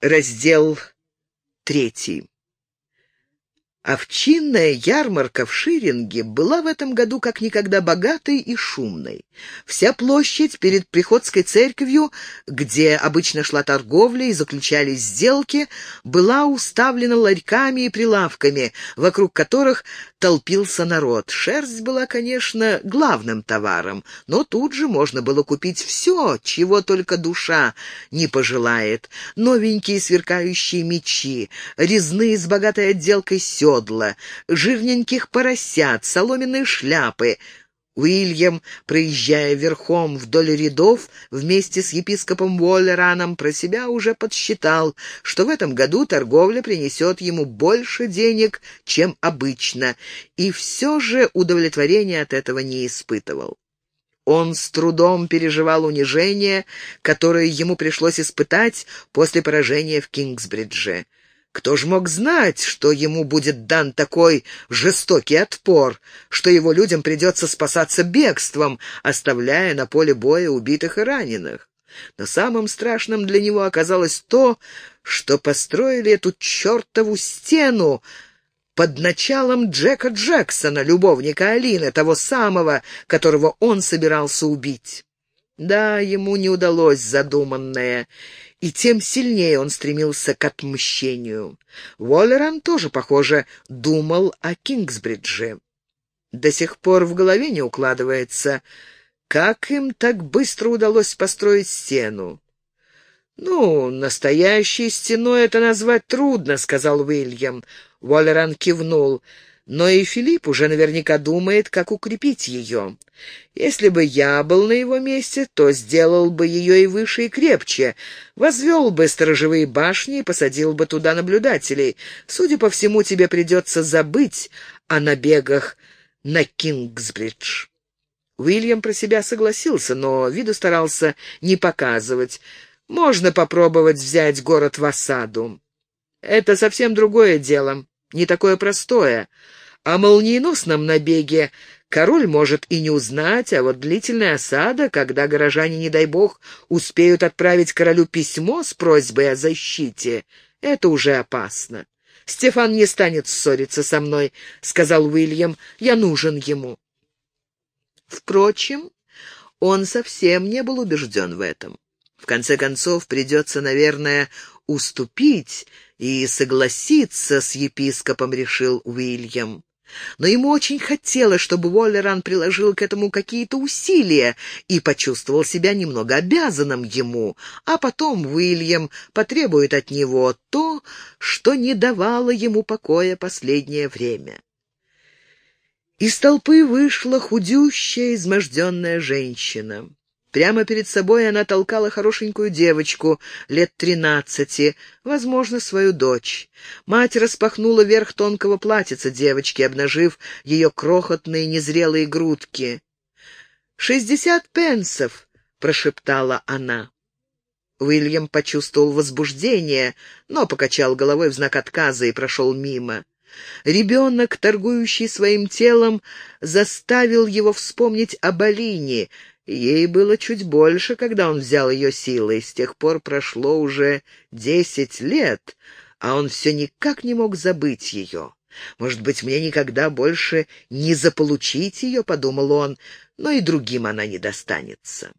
Раздел третий. Овчинная ярмарка в Ширинге была в этом году как никогда богатой и шумной. Вся площадь перед Приходской церковью, где обычно шла торговля и заключались сделки, была уставлена ларьками и прилавками, вокруг которых толпился народ. Шерсть была, конечно, главным товаром, но тут же можно было купить все, чего только душа не пожелает. Новенькие сверкающие мечи, резные с богатой отделкой седла, жирненьких поросят, соломенные шляпы — Уильям, проезжая верхом вдоль рядов, вместе с епископом Уоллераном про себя уже подсчитал, что в этом году торговля принесет ему больше денег, чем обычно, и все же удовлетворения от этого не испытывал. Он с трудом переживал унижение, которое ему пришлось испытать после поражения в Кингсбридже. Кто ж мог знать, что ему будет дан такой жестокий отпор, что его людям придется спасаться бегством, оставляя на поле боя убитых и раненых? Но самым страшным для него оказалось то, что построили эту чертову стену под началом Джека Джексона, любовника Алины, того самого, которого он собирался убить. Да, ему не удалось задуманное, и тем сильнее он стремился к отмщению. Уоллеран тоже, похоже, думал о Кингсбридже. До сих пор в голове не укладывается, как им так быстро удалось построить стену. «Ну, настоящей стеной это назвать трудно», — сказал Уильям. Уоллеран кивнул. Но и Филипп уже наверняка думает, как укрепить ее. Если бы я был на его месте, то сделал бы ее и выше, и крепче, возвел бы сторожевые башни и посадил бы туда наблюдателей. Судя по всему, тебе придется забыть о набегах на Кингсбридж. Уильям про себя согласился, но виду старался не показывать. Можно попробовать взять город в осаду. Это совсем другое дело, не такое простое. О молниеносном набеге король может и не узнать, а вот длительная осада, когда горожане, не дай бог, успеют отправить королю письмо с просьбой о защите, это уже опасно. «Стефан не станет ссориться со мной», — сказал Уильям, — «я нужен ему». Впрочем, он совсем не был убежден в этом. В конце концов, придется, наверное, уступить и согласиться с епископом, решил Уильям. Но ему очень хотелось, чтобы Уоллеран приложил к этому какие-то усилия и почувствовал себя немного обязанным ему, а потом Уильям потребует от него то, что не давало ему покоя последнее время. Из толпы вышла худющая, изможденная женщина. Прямо перед собой она толкала хорошенькую девочку, лет тринадцати, возможно, свою дочь. Мать распахнула верх тонкого платьица девочки, обнажив ее крохотные незрелые грудки. «Шестьдесят пенсов!» — прошептала она. Уильям почувствовал возбуждение, но покачал головой в знак отказа и прошел мимо. Ребенок, торгующий своим телом, заставил его вспомнить об Алине, Ей было чуть больше, когда он взял ее силой. С тех пор прошло уже десять лет, а он все никак не мог забыть ее. «Может быть, мне никогда больше не заполучить ее», — подумал он, — «но и другим она не достанется».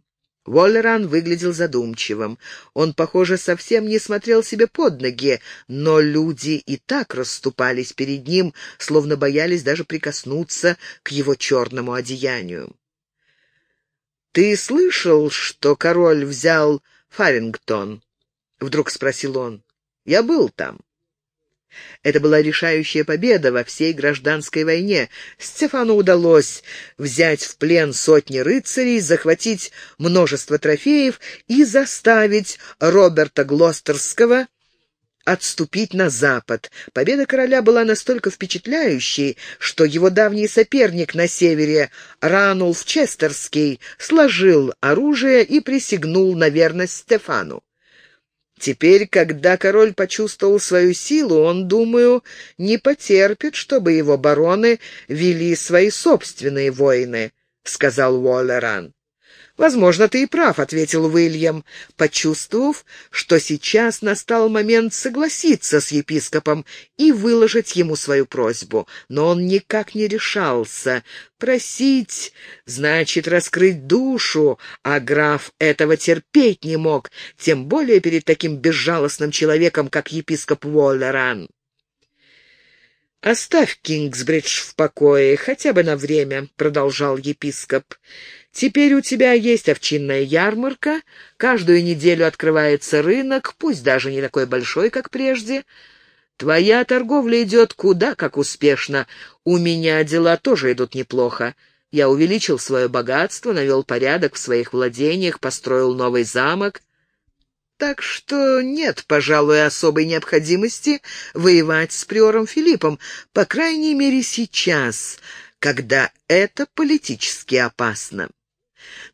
Воллеран выглядел задумчивым. Он, похоже, совсем не смотрел себе под ноги, но люди и так расступались перед ним, словно боялись даже прикоснуться к его черному одеянию. «Ты слышал, что король взял Фарингтон?» — вдруг спросил он. «Я был там». Это была решающая победа во всей гражданской войне. Стефану удалось взять в плен сотни рыцарей, захватить множество трофеев и заставить Роберта Глостерского отступить на запад. Победа короля была настолько впечатляющей, что его давний соперник на севере, Ранулф Честерский, сложил оружие и присягнул на верность Стефану. Теперь, когда король почувствовал свою силу, он, думаю, не потерпит, чтобы его бароны вели свои собственные войны, — сказал Уоллеран. «Возможно, ты и прав», — ответил Уильям, почувствовав, что сейчас настал момент согласиться с епископом и выложить ему свою просьбу. Но он никак не решался. Просить значит раскрыть душу, а граф этого терпеть не мог, тем более перед таким безжалостным человеком, как епископ Уоллеран. «Оставь Кингсбридж в покое, хотя бы на время», — продолжал епископ. Теперь у тебя есть овчинная ярмарка, каждую неделю открывается рынок, пусть даже не такой большой, как прежде. Твоя торговля идет куда как успешно. У меня дела тоже идут неплохо. Я увеличил свое богатство, навел порядок в своих владениях, построил новый замок. Так что нет, пожалуй, особой необходимости воевать с приором Филиппом, по крайней мере сейчас, когда это политически опасно.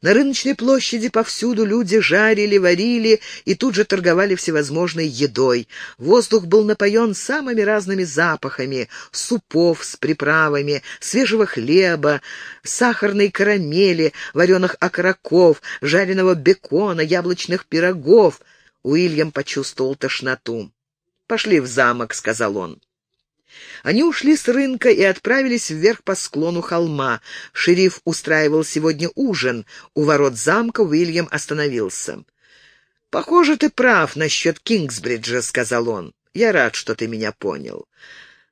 На рыночной площади повсюду люди жарили, варили и тут же торговали всевозможной едой. Воздух был напоен самыми разными запахами — супов с приправами, свежего хлеба, сахарной карамели, вареных окороков, жареного бекона, яблочных пирогов. Уильям почувствовал тошноту. «Пошли в замок», — сказал он. Они ушли с рынка и отправились вверх по склону холма. Шериф устраивал сегодня ужин. У ворот замка Уильям остановился. «Похоже, ты прав насчет Кингсбриджа», — сказал он. «Я рад, что ты меня понял.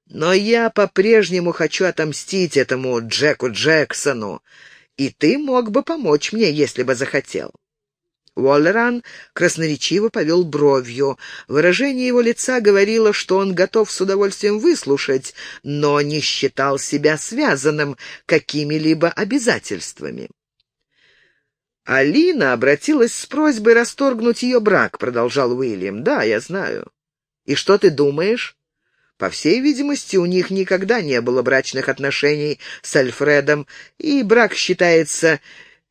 Но я по-прежнему хочу отомстить этому Джеку Джексону, и ты мог бы помочь мне, если бы захотел». Уоллеран красноречиво повел бровью. Выражение его лица говорило, что он готов с удовольствием выслушать, но не считал себя связанным какими-либо обязательствами. «Алина обратилась с просьбой расторгнуть ее брак», — продолжал Уильям. «Да, я знаю». «И что ты думаешь?» По всей видимости, у них никогда не было брачных отношений с Альфредом, и брак считается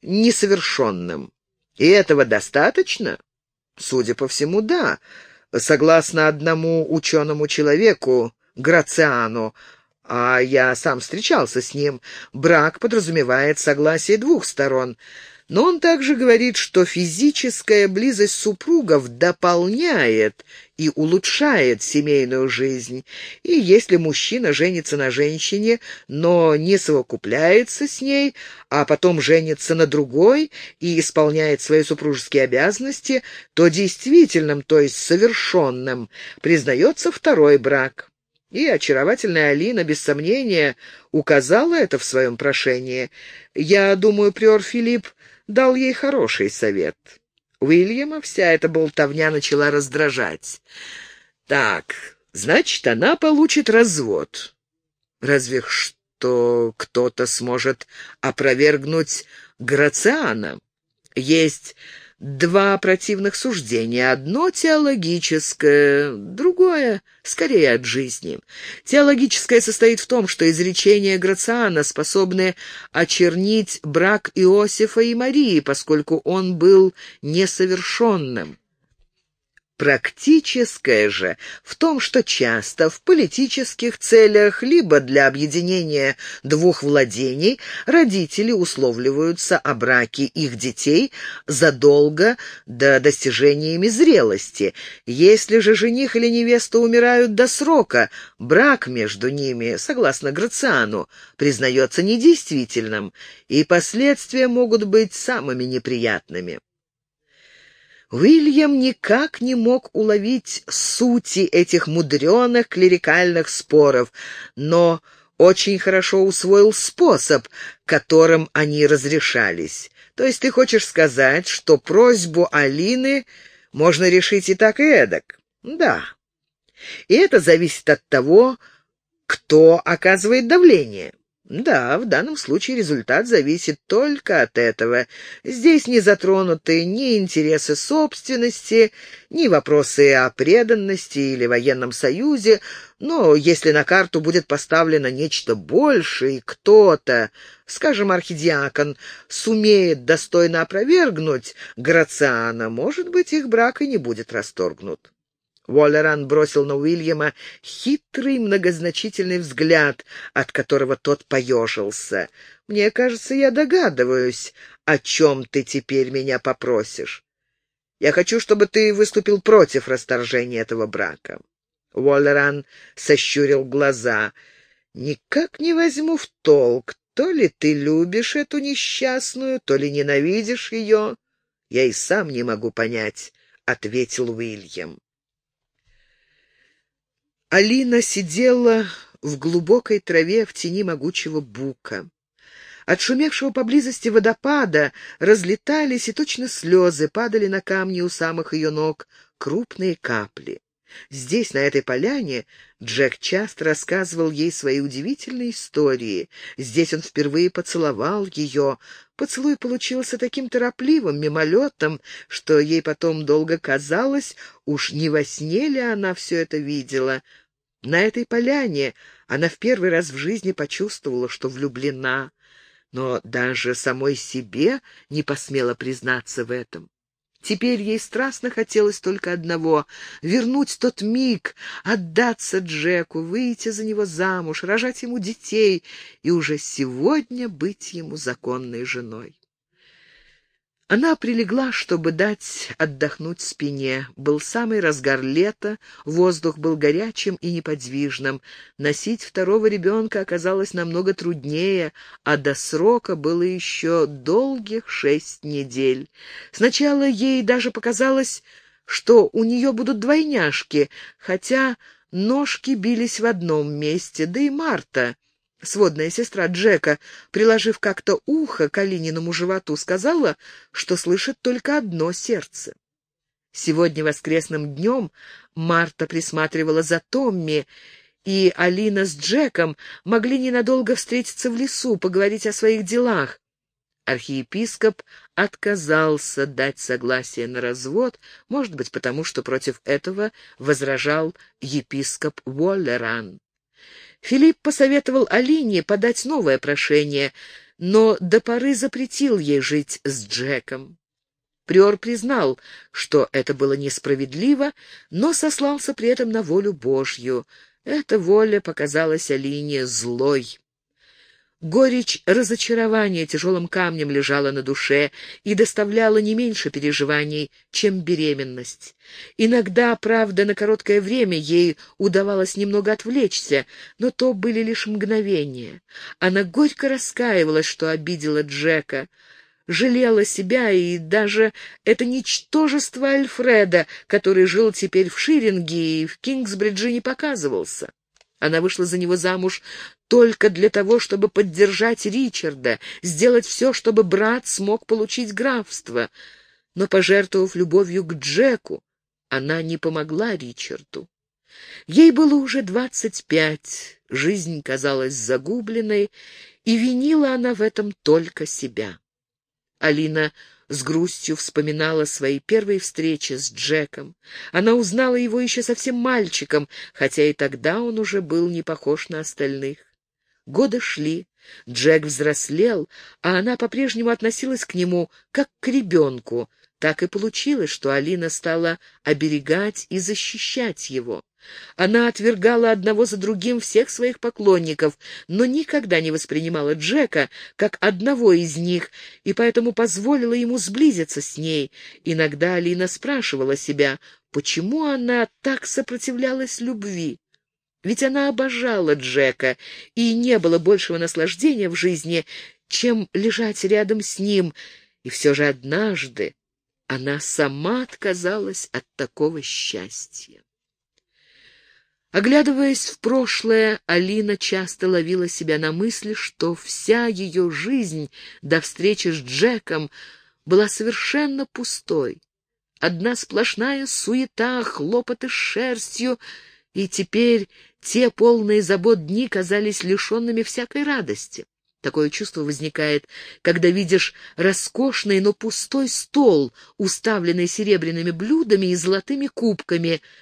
несовершенным. И этого достаточно? Судя по всему, да. Согласно одному ученому человеку, Грациану, а я сам встречался с ним, брак подразумевает согласие двух сторон — но он также говорит, что физическая близость супругов дополняет и улучшает семейную жизнь. И если мужчина женится на женщине, но не совокупляется с ней, а потом женится на другой и исполняет свои супружеские обязанности, то действительным, то есть совершенным, признается второй брак. И очаровательная Алина, без сомнения, указала это в своем прошении. Я думаю, приор Филипп дал ей хороший совет. Уильяма вся эта болтовня начала раздражать. «Так, значит, она получит развод. Разве что кто-то сможет опровергнуть Грациана. Есть два противных суждения. Одно теологическое, другое скорее от жизни. Теологическое состоит в том, что изречения Грациана способны очернить брак Иосифа и Марии, поскольку он был несовершенным. Практическое же в том, что часто в политических целях либо для объединения двух владений родители условливаются о браке их детей задолго до достижения ими зрелости. Если же жених или невеста умирают до срока, брак между ними, согласно Грациану, признается недействительным, и последствия могут быть самыми неприятными. Уильям никак не мог уловить сути этих мудреных клерикальных споров, но очень хорошо усвоил способ, которым они разрешались. То есть ты хочешь сказать, что просьбу Алины можно решить и так, и эдак? Да. И это зависит от того, кто оказывает давление. Да, в данном случае результат зависит только от этого. Здесь не затронуты ни интересы собственности, ни вопросы о преданности или военном союзе, но если на карту будет поставлено нечто большее, и кто-то, скажем, архидиакон, сумеет достойно опровергнуть Грациана, может быть, их брак и не будет расторгнут. Уоллеран бросил на Уильяма хитрый многозначительный взгляд, от которого тот поежился. «Мне кажется, я догадываюсь, о чем ты теперь меня попросишь. Я хочу, чтобы ты выступил против расторжения этого брака». Уоллеран сощурил глаза. «Никак не возьму в толк, то ли ты любишь эту несчастную, то ли ненавидишь ее. Я и сам не могу понять», — ответил Уильям. Алина сидела в глубокой траве в тени могучего бука. От шумевшего поблизости водопада разлетались, и точно слезы падали на камни у самых ее ног, крупные капли. Здесь, на этой поляне, Джек часто рассказывал ей свои удивительные истории. Здесь он впервые поцеловал ее. Поцелуй получился таким торопливым, мимолетом, что ей потом долго казалось, уж не во сне ли она все это видела. На этой поляне она в первый раз в жизни почувствовала, что влюблена но даже самой себе не посмела признаться в этом. Теперь ей страстно хотелось только одного — вернуть тот миг, отдаться Джеку, выйти за него замуж, рожать ему детей и уже сегодня быть ему законной женой. Она прилегла, чтобы дать отдохнуть спине. Был самый разгар лета, воздух был горячим и неподвижным. Носить второго ребенка оказалось намного труднее, а до срока было еще долгих шесть недель. Сначала ей даже показалось, что у нее будут двойняшки, хотя ножки бились в одном месте, да и Марта Сводная сестра Джека, приложив как-то ухо к Алининому животу, сказала, что слышит только одно сердце. Сегодня воскресным днем Марта присматривала за Томми, и Алина с Джеком могли ненадолго встретиться в лесу, поговорить о своих делах. Архиепископ отказался дать согласие на развод, может быть, потому что против этого возражал епископ Уоллеран. Филипп посоветовал Алине подать новое прошение, но до поры запретил ей жить с Джеком. Приор признал, что это было несправедливо, но сослался при этом на волю Божью. Эта воля показалась Алине злой. Горечь разочарования тяжелым камнем лежала на душе и доставляла не меньше переживаний, чем беременность. Иногда, правда, на короткое время ей удавалось немного отвлечься, но то были лишь мгновения. Она горько раскаивалась, что обидела Джека, жалела себя и даже это ничтожество Альфреда, который жил теперь в Ширинге и в Кингсбридже не показывался. Она вышла за него замуж только для того, чтобы поддержать Ричарда, сделать все, чтобы брат смог получить графство. Но, пожертвовав любовью к Джеку, она не помогла Ричарду. Ей было уже двадцать пять, жизнь казалась загубленной, и винила она в этом только себя. Алина с грустью вспоминала свои первые встречи с Джеком. Она узнала его еще совсем мальчиком, хотя и тогда он уже был не похож на остальных. Годы шли, Джек взрослел, а она по-прежнему относилась к нему как к ребенку. Так и получилось, что Алина стала оберегать и защищать его. Она отвергала одного за другим всех своих поклонников, но никогда не воспринимала Джека как одного из них, и поэтому позволила ему сблизиться с ней. Иногда Алина спрашивала себя, почему она так сопротивлялась любви. Ведь она обожала Джека, и не было большего наслаждения в жизни, чем лежать рядом с ним, и все же однажды она сама отказалась от такого счастья. Оглядываясь в прошлое, Алина часто ловила себя на мысли, что вся ее жизнь до встречи с Джеком была совершенно пустой. Одна сплошная суета, хлопоты с шерстью, и теперь те полные забот дни казались лишенными всякой радости. Такое чувство возникает, когда видишь роскошный, но пустой стол, уставленный серебряными блюдами и золотыми кубками —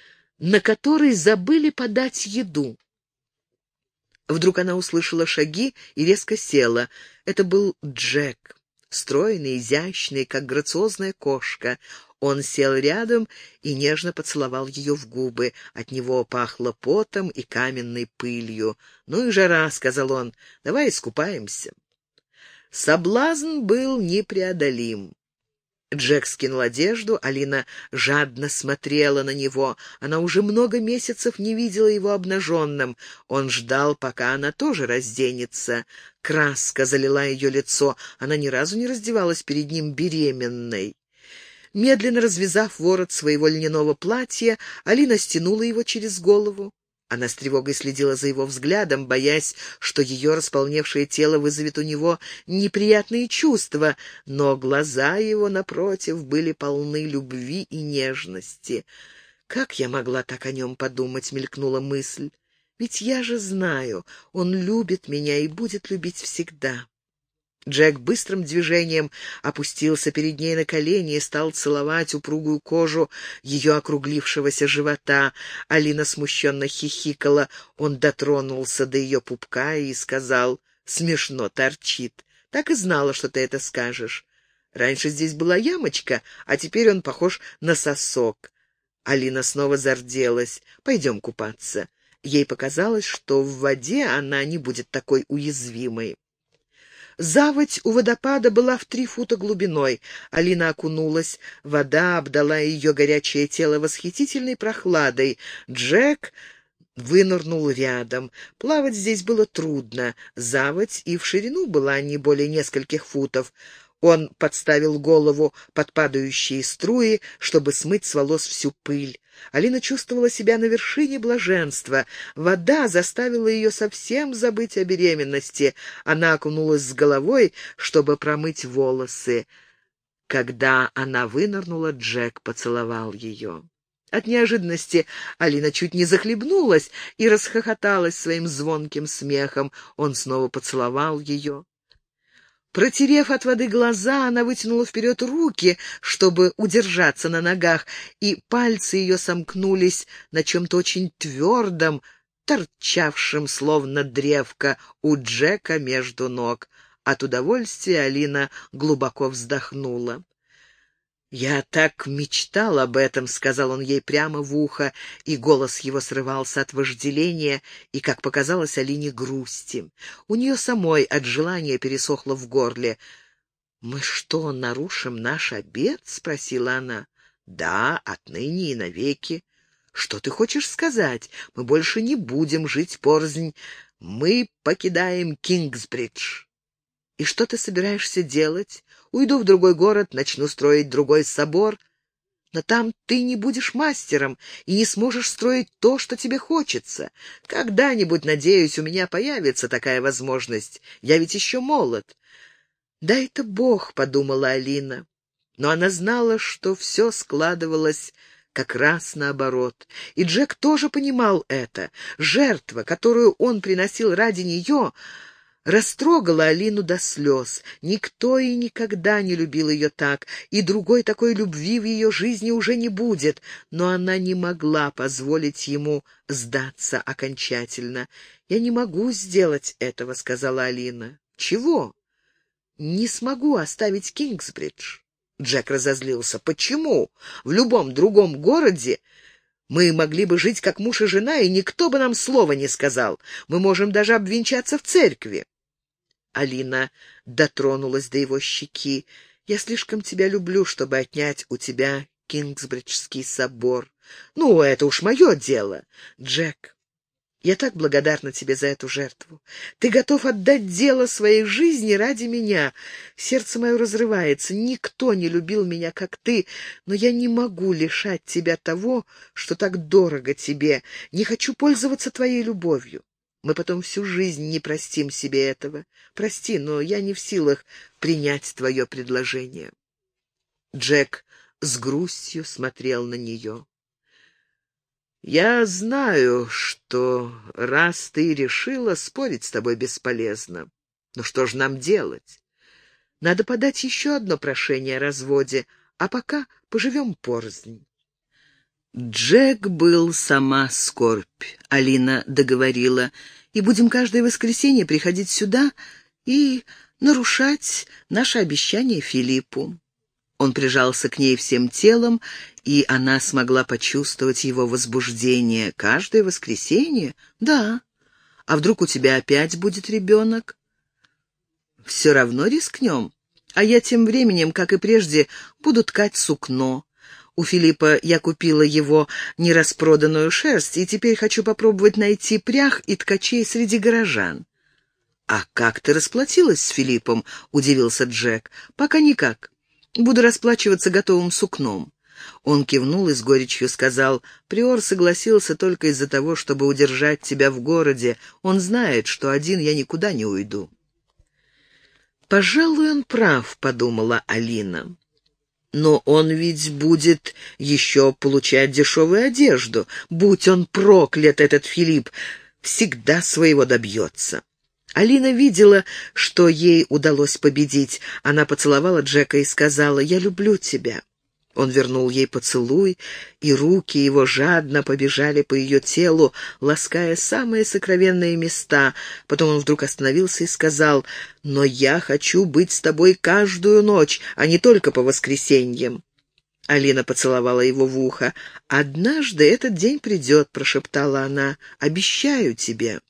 на который забыли подать еду. Вдруг она услышала шаги и резко села. Это был Джек, стройный, изящный, как грациозная кошка. Он сел рядом и нежно поцеловал ее в губы. От него пахло потом и каменной пылью. «Ну и жара», — сказал он, — «давай искупаемся». Соблазн был непреодолим. Джек скинул одежду, Алина жадно смотрела на него. Она уже много месяцев не видела его обнаженным. Он ждал, пока она тоже разденется. Краска залила ее лицо. Она ни разу не раздевалась перед ним беременной. Медленно развязав ворот своего льняного платья, Алина стянула его через голову. Она с тревогой следила за его взглядом, боясь, что ее располневшее тело вызовет у него неприятные чувства, но глаза его, напротив, были полны любви и нежности. «Как я могла так о нем подумать?» — мелькнула мысль. «Ведь я же знаю, он любит меня и будет любить всегда». Джек быстрым движением опустился перед ней на колени и стал целовать упругую кожу ее округлившегося живота. Алина смущенно хихикала. Он дотронулся до ее пупка и сказал, «Смешно торчит. Так и знала, что ты это скажешь. Раньше здесь была ямочка, а теперь он похож на сосок». Алина снова зарделась. «Пойдем купаться». Ей показалось, что в воде она не будет такой уязвимой. Заводь у водопада была в три фута глубиной. Алина окунулась, вода обдала ее горячее тело восхитительной прохладой. Джек вынырнул рядом. Плавать здесь было трудно. Заводь и в ширину была не более нескольких футов. Он подставил голову под падающие струи, чтобы смыть с волос всю пыль. Алина чувствовала себя на вершине блаженства. Вода заставила ее совсем забыть о беременности. Она окунулась с головой, чтобы промыть волосы. Когда она вынырнула, Джек поцеловал ее. От неожиданности Алина чуть не захлебнулась и расхохоталась своим звонким смехом. Он снова поцеловал ее. Протерев от воды глаза, она вытянула вперед руки, чтобы удержаться на ногах, и пальцы ее сомкнулись на чем-то очень твердом, торчавшем, словно древко, у Джека между ног. От удовольствия Алина глубоко вздохнула. «Я так мечтал об этом», — сказал он ей прямо в ухо, и голос его срывался от вожделения и, как показалось, Алине грусти. У нее самой от желания пересохло в горле. «Мы что, нарушим наш обед?» — спросила она. «Да, отныне и навеки. Что ты хочешь сказать? Мы больше не будем жить порознь. Мы покидаем Кингсбридж». «И что ты собираешься делать? Уйду в другой город, начну строить другой собор. Но там ты не будешь мастером и не сможешь строить то, что тебе хочется. Когда-нибудь, надеюсь, у меня появится такая возможность. Я ведь еще молод». «Да это Бог», — подумала Алина. Но она знала, что все складывалось как раз наоборот. И Джек тоже понимал это. Жертва, которую он приносил ради нее, растрогала Алину до слез. Никто и никогда не любил ее так, и другой такой любви в ее жизни уже не будет, но она не могла позволить ему сдаться окончательно. «Я не могу сделать этого», — сказала Алина. «Чего?» «Не смогу оставить Кингсбридж». Джек разозлился. «Почему? В любом другом городе мы могли бы жить как муж и жена, и никто бы нам слова не сказал. Мы можем даже обвенчаться в церкви. Алина дотронулась до его щеки. «Я слишком тебя люблю, чтобы отнять у тебя Кингсбриджский собор. Ну, это уж мое дело. Джек, я так благодарна тебе за эту жертву. Ты готов отдать дело своей жизни ради меня. Сердце мое разрывается. Никто не любил меня, как ты, но я не могу лишать тебя того, что так дорого тебе. Не хочу пользоваться твоей любовью. Мы потом всю жизнь не простим себе этого. Прости, но я не в силах принять твое предложение. Джек с грустью смотрел на нее. «Я знаю, что раз ты решила, спорить с тобой бесполезно. Но что же нам делать? Надо подать еще одно прошение о разводе, а пока поживем порознь». Джек был сама скорбь, Алина договорила, и будем каждое воскресенье приходить сюда и нарушать наше обещание Филиппу. Он прижался к ней всем телом, и она смогла почувствовать его возбуждение. Каждое воскресенье? Да. А вдруг у тебя опять будет ребенок? Все равно рискнем. А я тем временем, как и прежде, буду ткать сукно. У Филиппа я купила его нераспроданную шерсть, и теперь хочу попробовать найти прях и ткачей среди горожан. «А как ты расплатилась с Филиппом?» — удивился Джек. «Пока никак. Буду расплачиваться готовым сукном». Он кивнул и с горечью сказал, «Приор согласился только из-за того, чтобы удержать тебя в городе. Он знает, что один я никуда не уйду». «Пожалуй, он прав», — подумала Алина. «Но он ведь будет еще получать дешевую одежду. Будь он проклят, этот Филипп, всегда своего добьется». Алина видела, что ей удалось победить. Она поцеловала Джека и сказала «Я люблю тебя». Он вернул ей поцелуй, и руки его жадно побежали по ее телу, лаская самые сокровенные места. Потом он вдруг остановился и сказал, «Но я хочу быть с тобой каждую ночь, а не только по воскресеньям». Алина поцеловала его в ухо. «Однажды этот день придет», — прошептала она, — «обещаю тебе».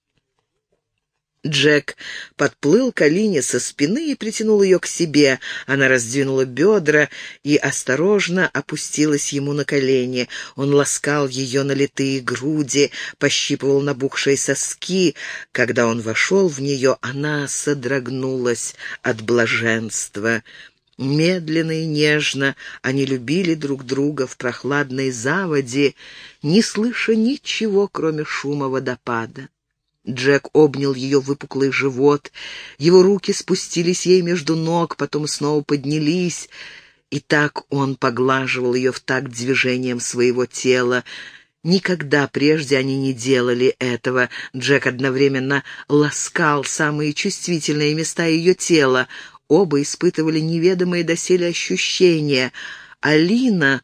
Джек подплыл к Алине со спины и притянул ее к себе. Она раздвинула бедра и осторожно опустилась ему на колени. Он ласкал ее налитые груди, пощипывал набухшие соски. Когда он вошел в нее, она содрогнулась от блаженства. Медленно и нежно они любили друг друга в прохладной заводе, не слыша ничего, кроме шума водопада. Джек обнял ее выпуклый живот, его руки спустились ей между ног, потом снова поднялись, и так он поглаживал ее в такт движением своего тела. Никогда прежде они не делали этого. Джек одновременно ласкал самые чувствительные места ее тела. Оба испытывали неведомые доселе ощущения. Алина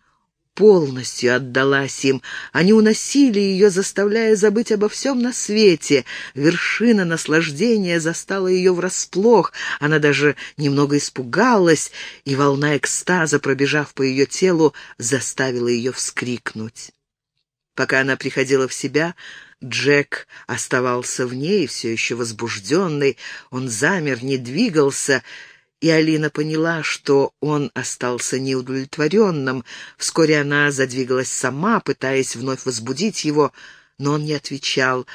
полностью отдалась им. Они уносили ее, заставляя забыть обо всем на свете. Вершина наслаждения застала ее врасплох. Она даже немного испугалась, и волна экстаза, пробежав по ее телу, заставила ее вскрикнуть. Пока она приходила в себя, Джек оставался в ней, все еще возбужденный. Он замер, не двигался, и Алина поняла, что он остался неудовлетворенным. Вскоре она задвигалась сама, пытаясь вновь возбудить его, но он не отвечал.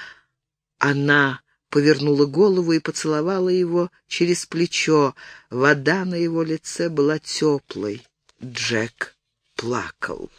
Она повернула голову и поцеловала его через плечо. Вода на его лице была теплой. Джек плакал.